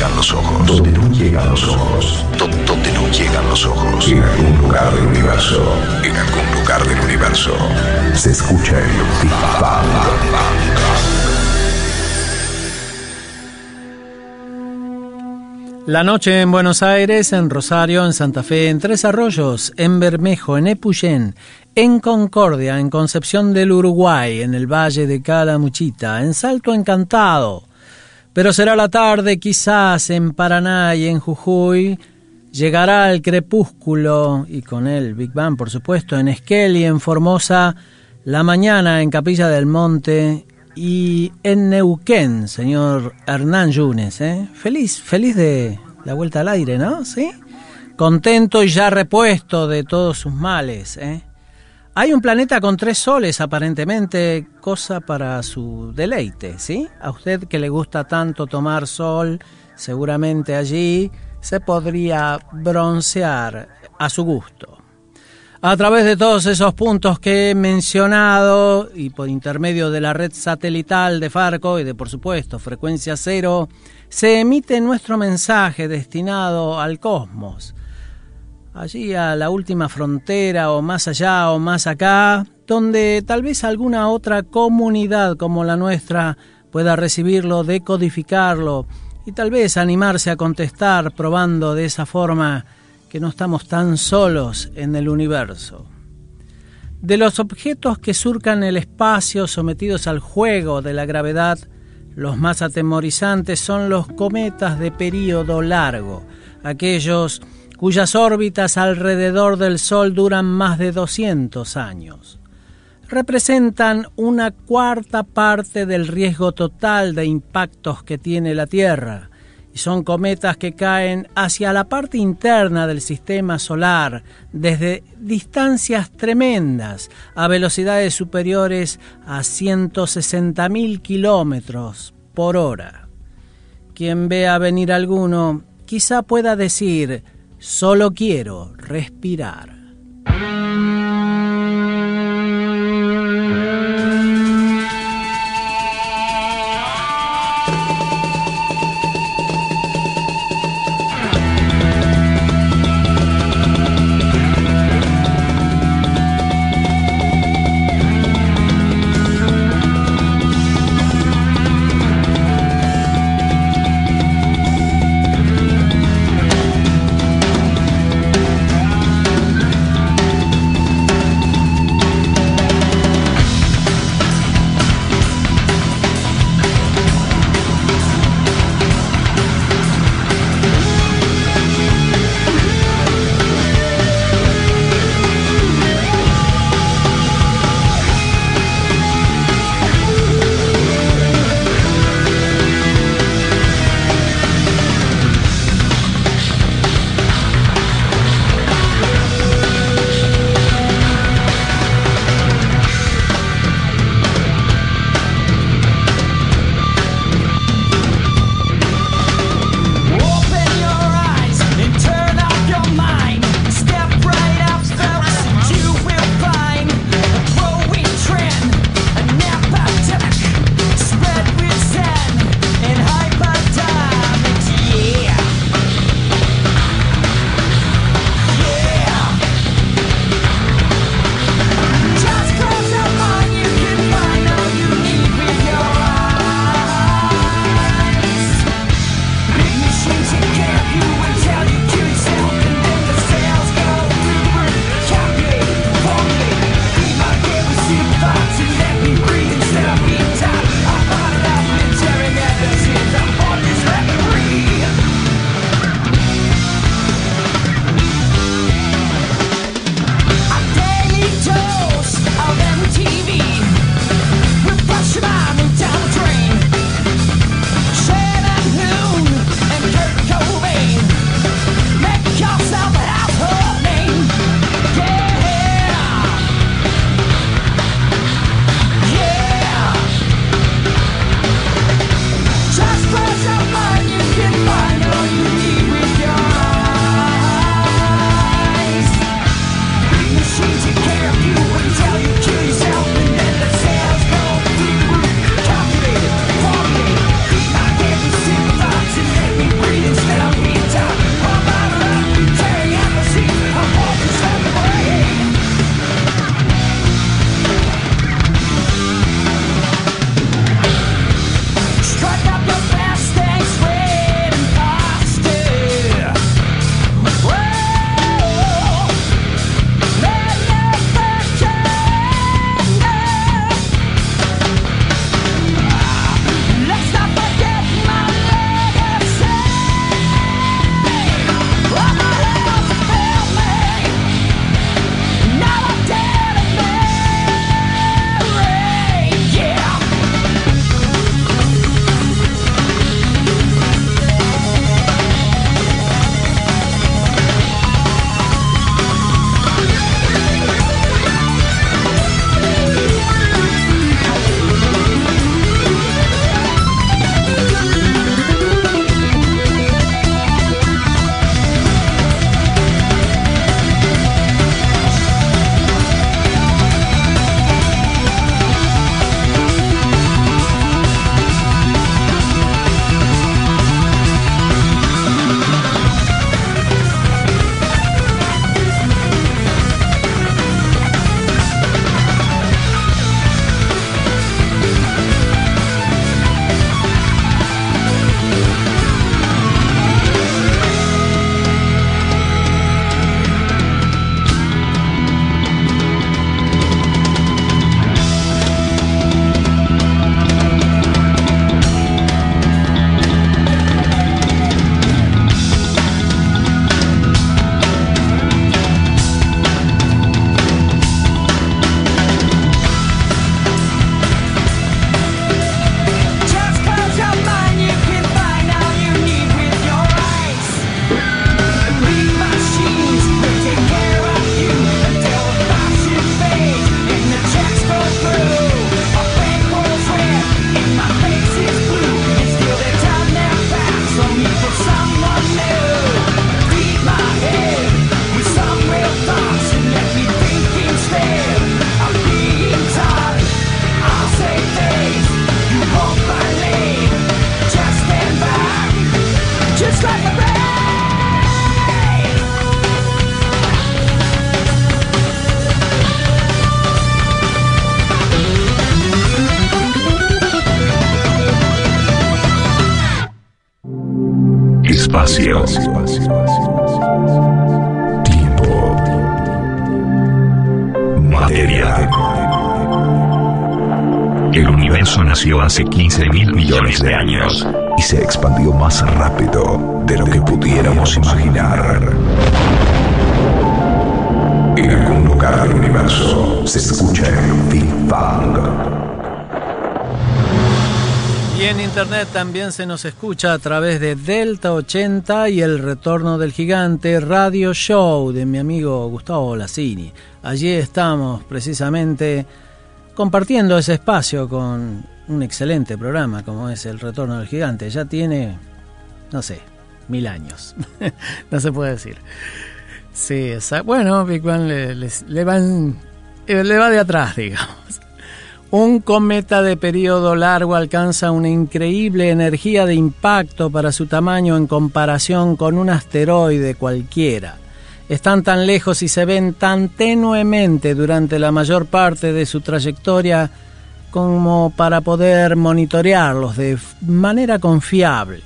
Llegan los ojos. Donde no llegan los ojos. Donde no llegan los ojos. En algún lugar del universo. En algún lugar del universo. Se escucha el Big La noche en Buenos Aires, en Rosario, en Santa Fe, en Tres Arroyos, en Bermejo, en Epuyén, en Concordia, en Concepción del Uruguay, en el Valle de Calamuchita, en Salto Encantado, pero será la tarde, quizás en Paraná y en Jujuy. Llegará el crepúsculo, y con él Big Bang, por supuesto, en Esquel y en Formosa, la mañana en Capilla del Monte y en Neuquén, señor Hernán Yunes. ¿eh? Feliz, feliz de la vuelta al aire, ¿no? ¿Sí? Contento y ya repuesto de todos sus males. ¿eh? Hay un planeta con tres soles, aparentemente, cosa para su deleite, ¿sí? A usted que le gusta tanto tomar sol, seguramente allí se podría broncear a su gusto. A través de todos esos puntos que he mencionado y por intermedio de la red satelital de Farco y de por supuesto frecuencia cero, se emite nuestro mensaje destinado al cosmos allí a la última frontera o más allá o más acá, donde tal vez alguna otra comunidad como la nuestra pueda recibirlo, decodificarlo y tal vez animarse a contestar probando de esa forma que no estamos tan solos en el universo. De los objetos que surcan el espacio sometidos al juego de la gravedad, los más atemorizantes son los cometas de período largo, aquellos cuyas órbitas alrededor del Sol duran más de 200 años. Representan una cuarta parte del riesgo total de impactos que tiene la Tierra, y son cometas que caen hacia la parte interna del sistema solar desde distancias tremendas, a velocidades superiores a 160.000 kilómetros por hora. Quien vea venir alguno quizá pueda decir Solo quiero respirar. Se escucha el Big Bang. Y en internet también se nos escucha a través de Delta 80 y el Retorno del Gigante Radio Show de mi amigo Gustavo Lassini. Allí estamos precisamente compartiendo ese espacio con un excelente programa como es el Retorno del Gigante. Ya tiene, no sé, mil años. no se puede decir. Sí, bueno, Big Bang le, van, eh, le va de atrás, digamos. Un cometa de periodo largo alcanza una increíble energía de impacto para su tamaño en comparación con un asteroide cualquiera. Están tan lejos y se ven tan tenuemente durante la mayor parte de su trayectoria como para poder monitorearlos de manera confiable.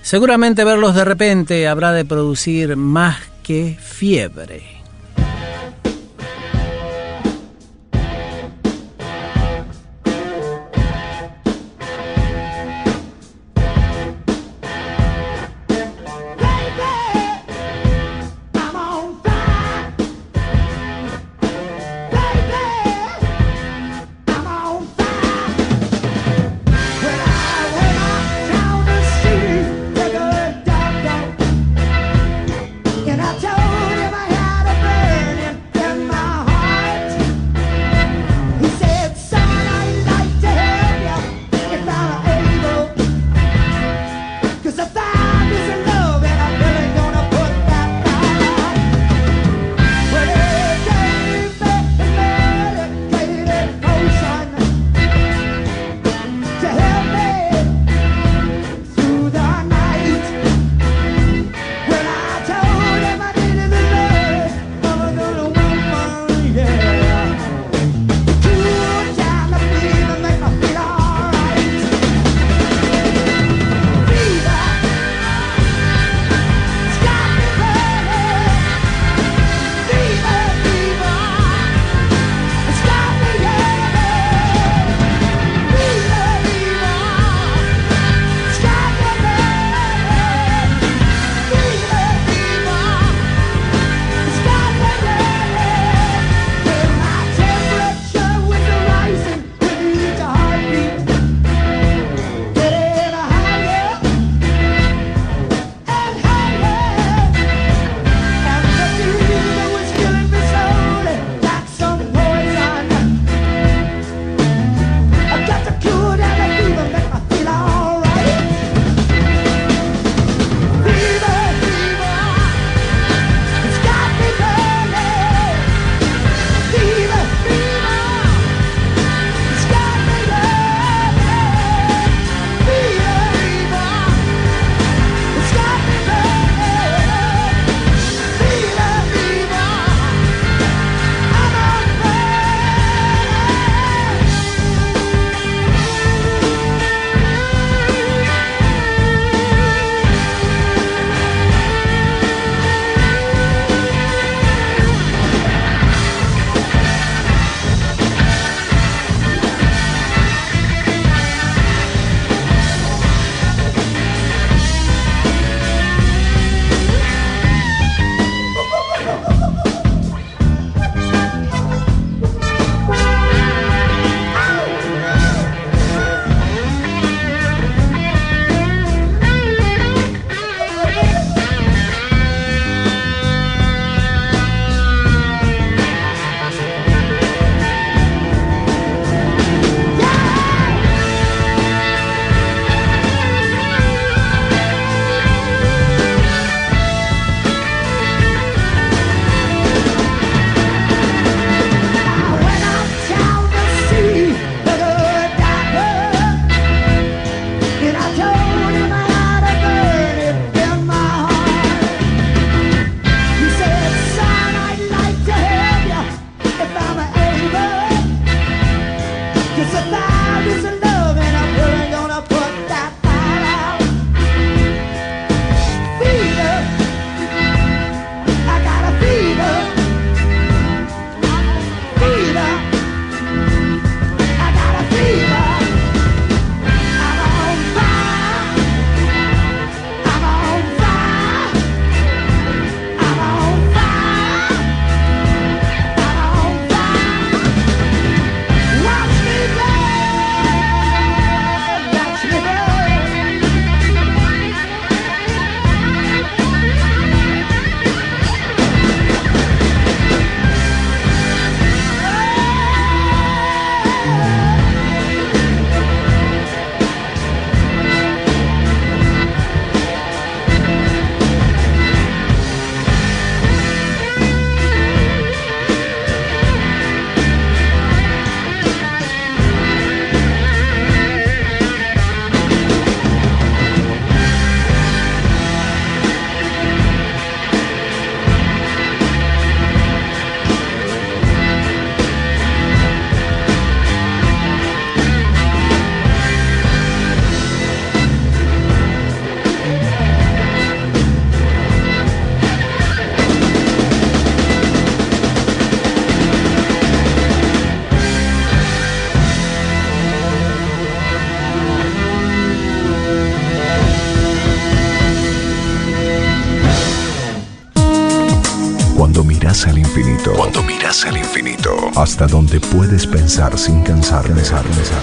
Seguramente verlos de repente habrá de producir más que fiebre. Infinito. Cuando miras al infinito. Hasta donde puedes pensar sin cansar, pensar, pensar,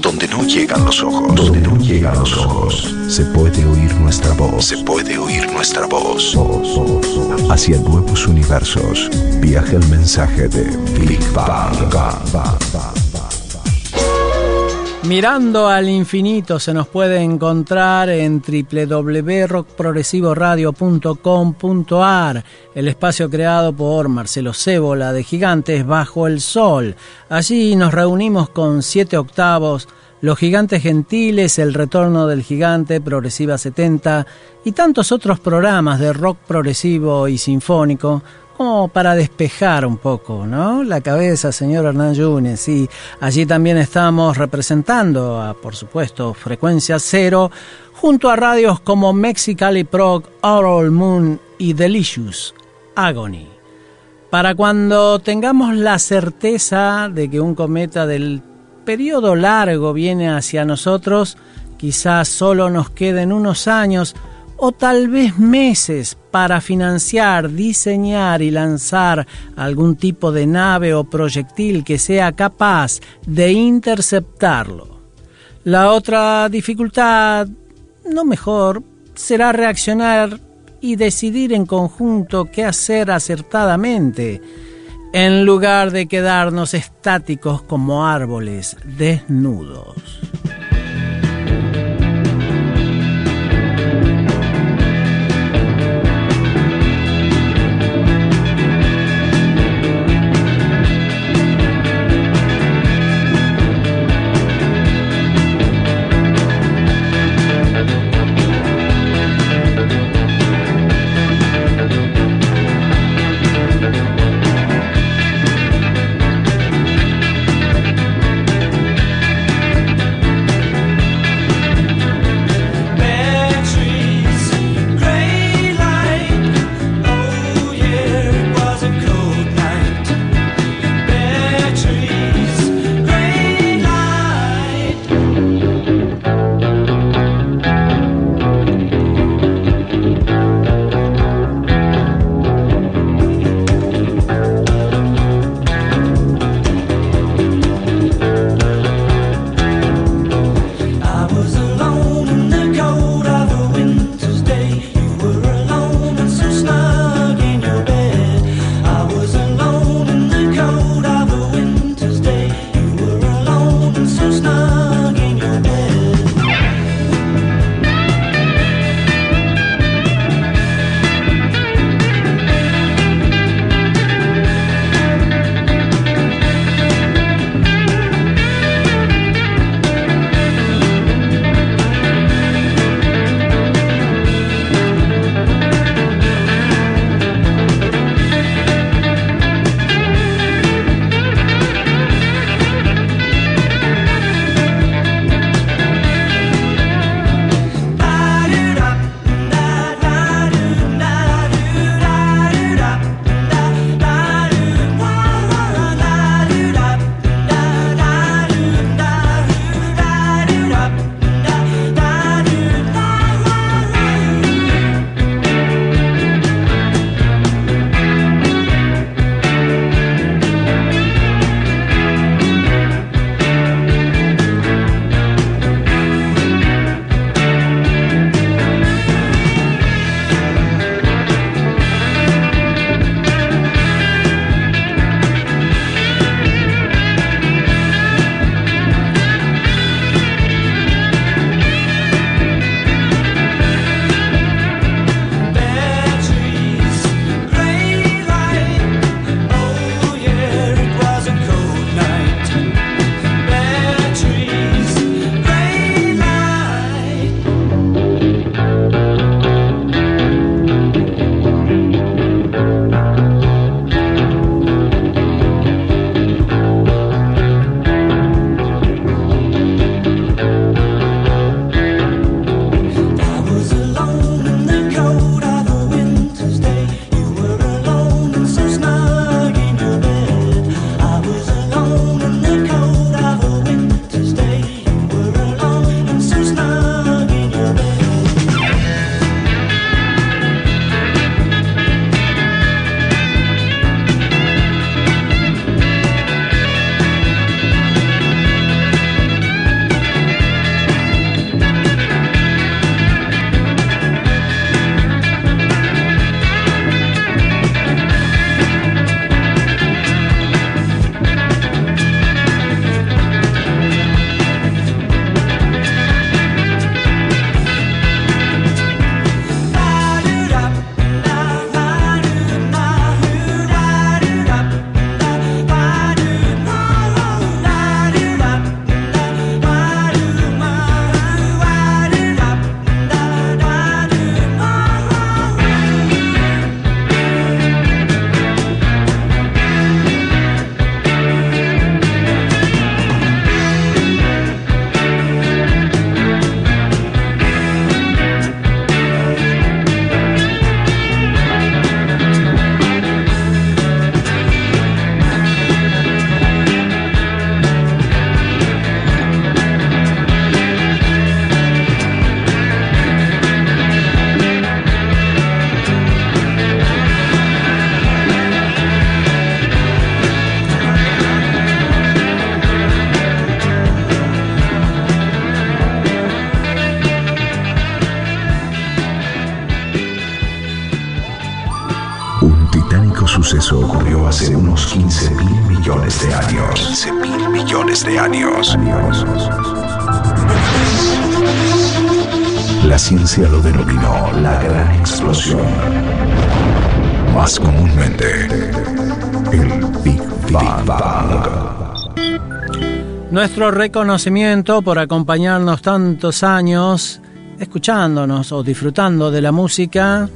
donde no llegan los ojos. Donde no llegan los ojos. Se puede oír nuestra voz. Se puede oír nuestra voz. Hacia nuevos universos. Viaja el mensaje de Big Bang. Mirando al infinito se nos puede encontrar en www.rockprogresivoradio.com.ar, el espacio creado por Marcelo Cébola de Gigantes Bajo el Sol. Allí nos reunimos con siete octavos, Los Gigantes Gentiles, El Retorno del Gigante, Progresiva 70 y tantos otros programas de rock progresivo y sinfónico como para despejar un poco, ¿no? La cabeza, señor Hernán Yunes. Y allí también estamos representando a, por supuesto, Frecuencia Cero, junto a radios como Mexicali Prog, Oral Moon y Delicious Agony. Para cuando tengamos la certeza de que un cometa del periodo largo viene hacia nosotros, quizás solo nos queden unos años o tal vez meses para financiar, diseñar y lanzar algún tipo de nave o proyectil que sea capaz de interceptarlo. La otra dificultad, no mejor, será reaccionar y decidir en conjunto qué hacer acertadamente, en lugar de quedarnos estáticos como árboles desnudos. Ciencia lo denominó la gran explosión. Más comúnmente, el Big Bang. Nuestro reconocimiento por acompañarnos tantos años, escuchándonos o disfrutando de la música,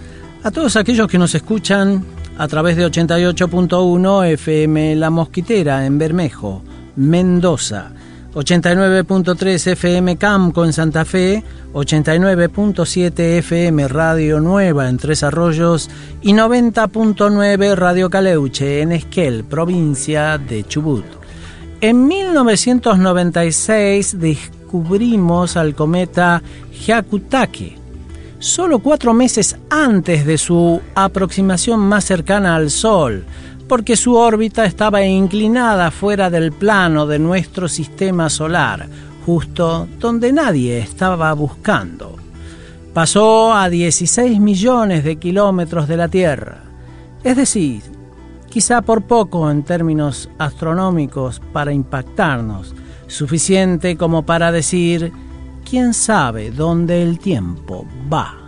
a todos aquellos que nos escuchan a través de 88.1 FM La Mosquitera en Bermejo, Mendoza 89.3 FM Camco en Santa Fe, 89.7 FM Radio Nueva en Tres Arroyos y 90.9 Radio Caleuche en Esquel, provincia de Chubut. En 1996 descubrimos al cometa Hyakutake, solo cuatro meses antes de su aproximación más cercana al Sol, porque su órbita estaba inclinada fuera del plano de nuestro sistema solar, justo donde nadie estaba buscando. Pasó a 16 millones de kilómetros de la Tierra, es decir, quizá por poco en términos astronómicos para impactarnos, suficiente como para decir, quién sabe dónde el tiempo va.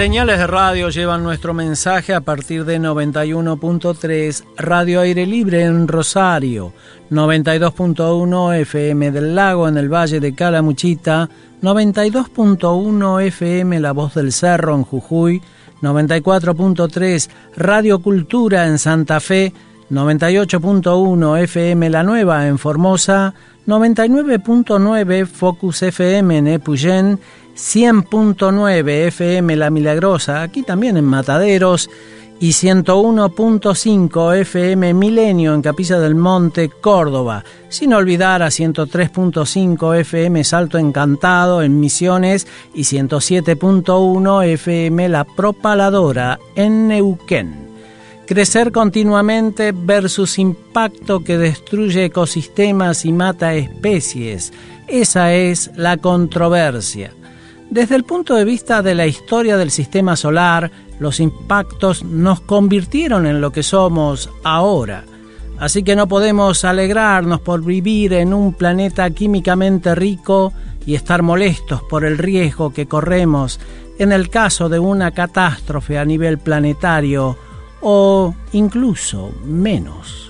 Señales de radio llevan nuestro mensaje a partir de 91.3 Radio Aire Libre en Rosario, 92.1 FM del Lago en el Valle de Calamuchita, 92.1 FM La Voz del Cerro en Jujuy, 94.3 Radio Cultura en Santa Fe, 98.1 FM La Nueva en Formosa, 99.9 Focus FM en Epuyén 100.9 FM La Milagrosa, aquí también en Mataderos, y 101.5 FM Milenio en Capilla del Monte, Córdoba, sin olvidar a 103.5 FM Salto Encantado en Misiones y 107.1 FM La Propaladora en Neuquén. Crecer continuamente versus impacto que destruye ecosistemas y mata especies. Esa es la controversia. Desde el punto de vista de la historia del sistema solar, los impactos nos convirtieron en lo que somos ahora. Así que no podemos alegrarnos por vivir en un planeta químicamente rico y estar molestos por el riesgo que corremos en el caso de una catástrofe a nivel planetario o incluso menos.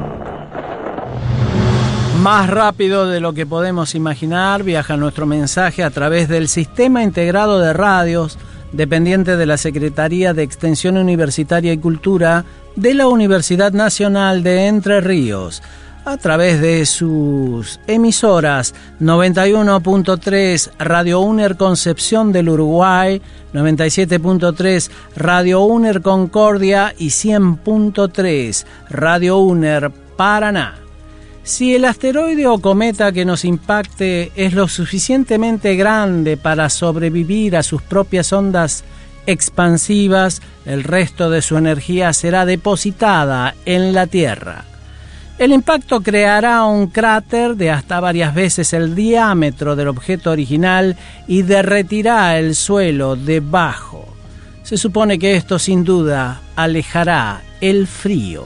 Más rápido de lo que podemos imaginar viaja nuestro mensaje a través del Sistema Integrado de Radios, dependiente de la Secretaría de Extensión Universitaria y Cultura de la Universidad Nacional de Entre Ríos, a través de sus emisoras 91.3 Radio UNER Concepción del Uruguay, 97.3 Radio UNER Concordia y 100.3 Radio UNER Paraná. Si el asteroide o cometa que nos impacte es lo suficientemente grande para sobrevivir a sus propias ondas expansivas, el resto de su energía será depositada en la Tierra. El impacto creará un cráter de hasta varias veces el diámetro del objeto original y derretirá el suelo debajo. Se supone que esto sin duda alejará el frío.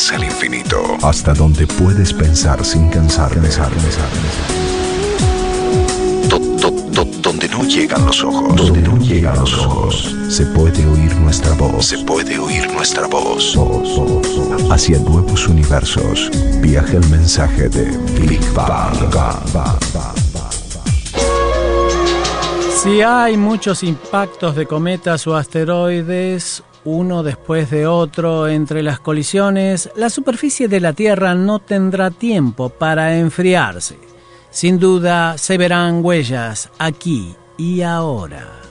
Miras al infinito. Hasta donde puedes pensar sin cansar. Pensar, pensar, donde no llegan los ojos. Donde no llegan los ojos. Se puede oír nuestra voz. Se puede oír nuestra voz. Hacia nuevos universos. Viaja el mensaje de Big Bang. Si hay muchos impactos de cometas o asteroides, uno después de otro entre las colisiones, la superficie de la Tierra no tendrá tiempo para enfriarse. Sin duda se verán huellas aquí y ahora.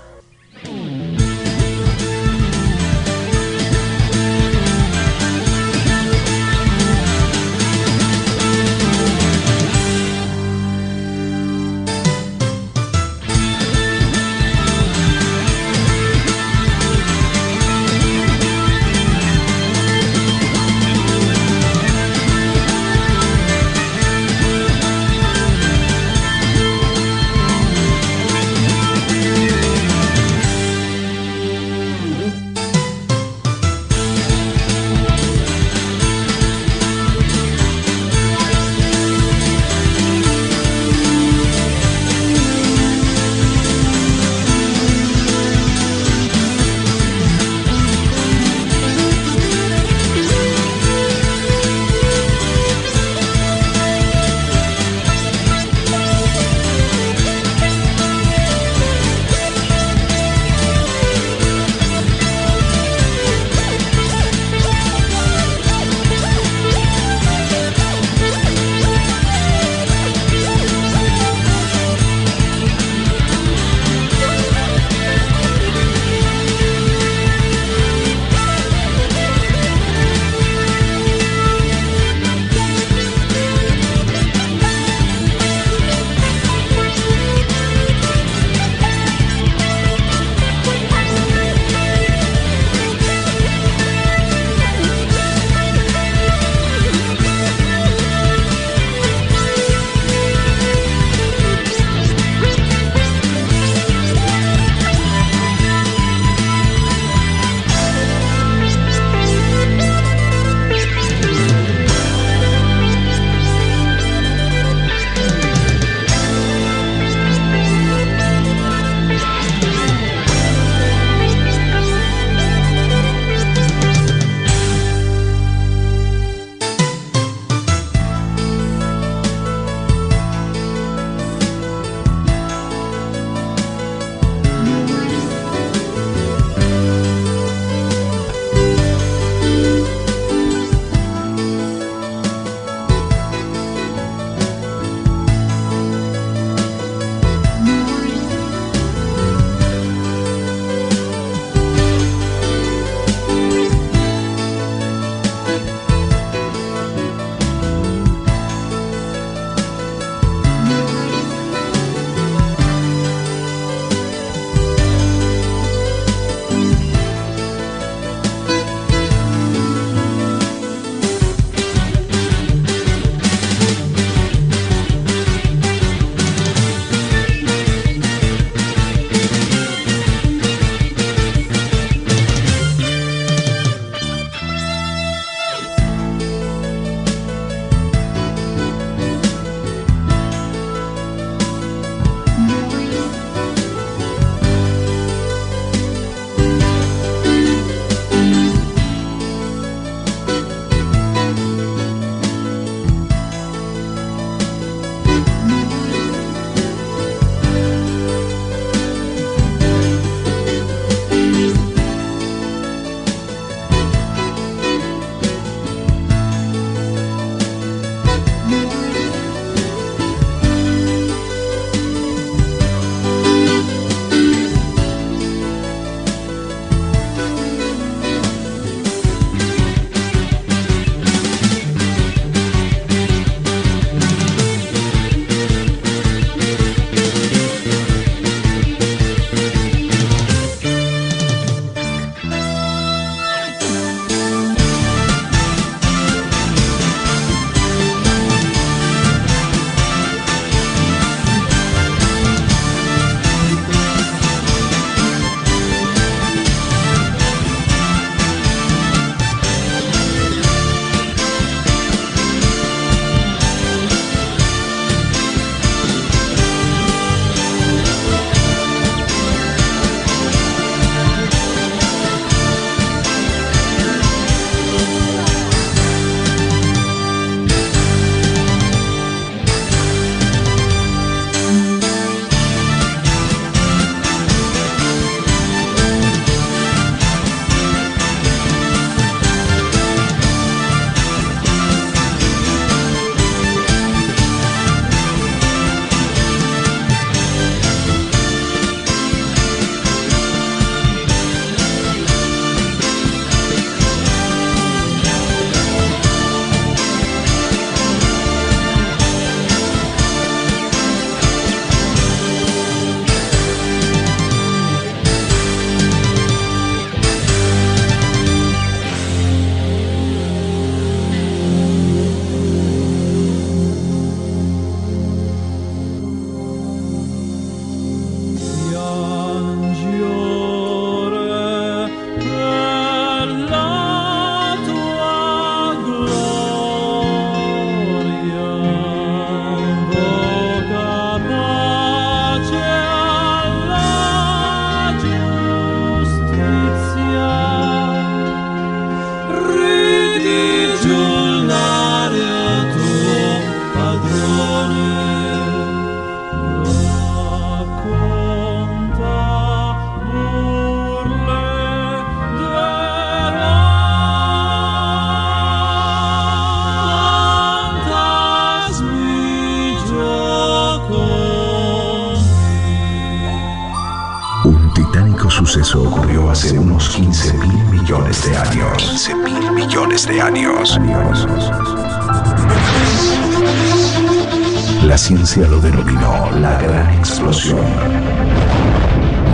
Ciencia lo denominó la gran explosión.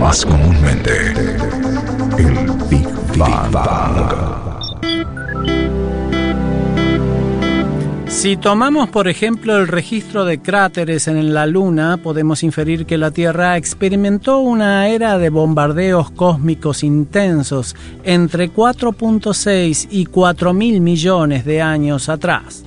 Más comúnmente, el Big Bang. Si tomamos, por ejemplo, el registro de cráteres en la Luna, podemos inferir que la Tierra experimentó una era de bombardeos cósmicos intensos entre 4.6 y 4 mil millones de años atrás.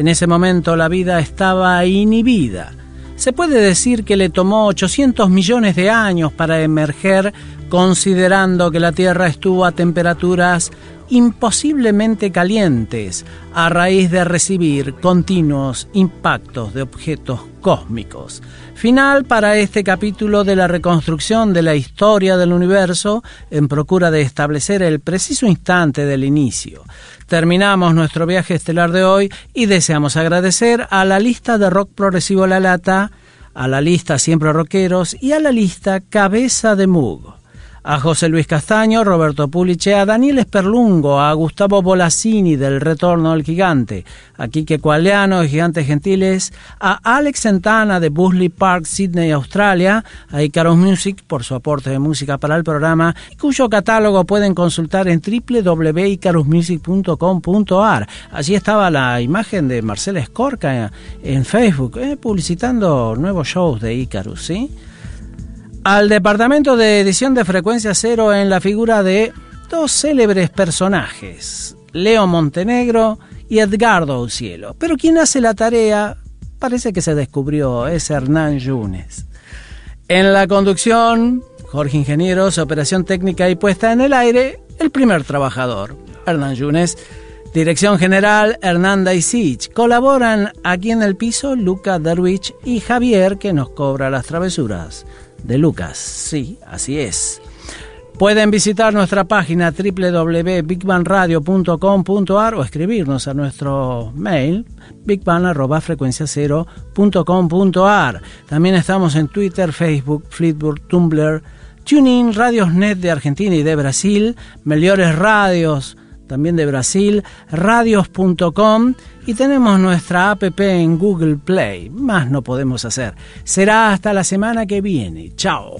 En ese momento la vida estaba inhibida. Se puede decir que le tomó 800 millones de años para emerger, considerando que la Tierra estuvo a temperaturas imposiblemente calientes a raíz de recibir continuos impactos de objetos cósmicos. Final para este capítulo de la reconstrucción de la historia del universo en procura de establecer el preciso instante del inicio. Terminamos nuestro viaje estelar de hoy y deseamos agradecer a la lista de rock progresivo La Lata, a la lista Siempre Rockeros y a la lista Cabeza de Mug a José Luis Castaño, Roberto Puliche, a Daniel Esperlungo, a Gustavo Bolasini del Retorno al Gigante, a Quique Cualeano de Gigantes Gentiles, a Alex Santana de Busley Park, Sydney, Australia, a Icarus Music por su aporte de música para el programa, cuyo catálogo pueden consultar en www.icarusmusic.com.ar. Allí estaba la imagen de Marcela Escorca en Facebook, eh, publicitando nuevos shows de Icarus, ¿sí? Al departamento de edición de frecuencia cero en la figura de dos célebres personajes, Leo Montenegro y Edgardo Cielo. Pero quien hace la tarea parece que se descubrió, es Hernán Yunes. En la conducción, Jorge Ingenieros, operación técnica y puesta en el aire, el primer trabajador, Hernán Yunes. Dirección General Hernanda y Sich. Colaboran aquí en el piso Luca Derwich y Javier que nos cobra las travesuras de Lucas. Sí, así es. Pueden visitar nuestra página www.bigbanradio.com.ar o escribirnos a nuestro mail bigban.frecuenciacero.com.ar. También estamos en Twitter, Facebook, Fleetwood, Tumblr, TuneIn, Radiosnet de Argentina y de Brasil, Meliores Radios también de Brasil, radios.com y tenemos nuestra app en Google Play. Más no podemos hacer. Será hasta la semana que viene. Chao.